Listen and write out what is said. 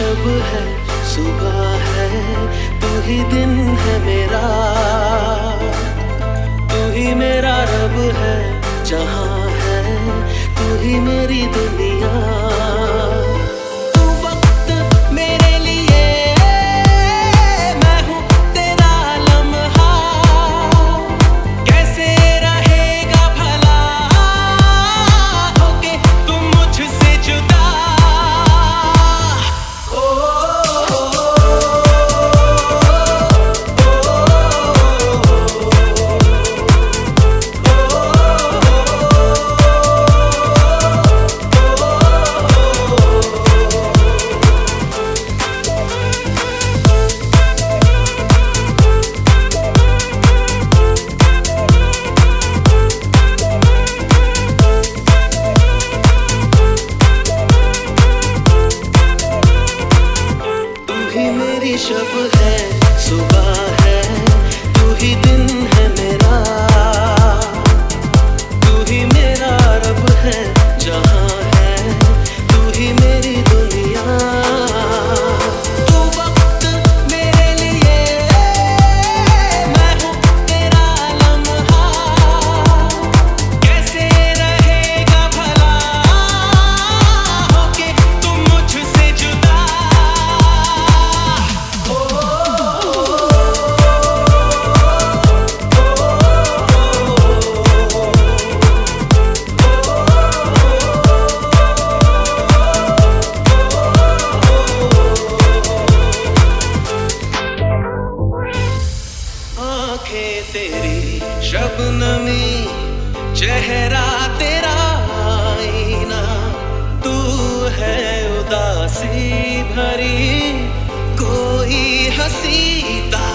है, सुबह है, तू ही दिन है मेरा। तू ही मेरा रब है, जहाँ है, तू ही मेरी दुनिया। शब है चेहरा तेरा आईना तू है उदासी भरी कोई हँसी दासता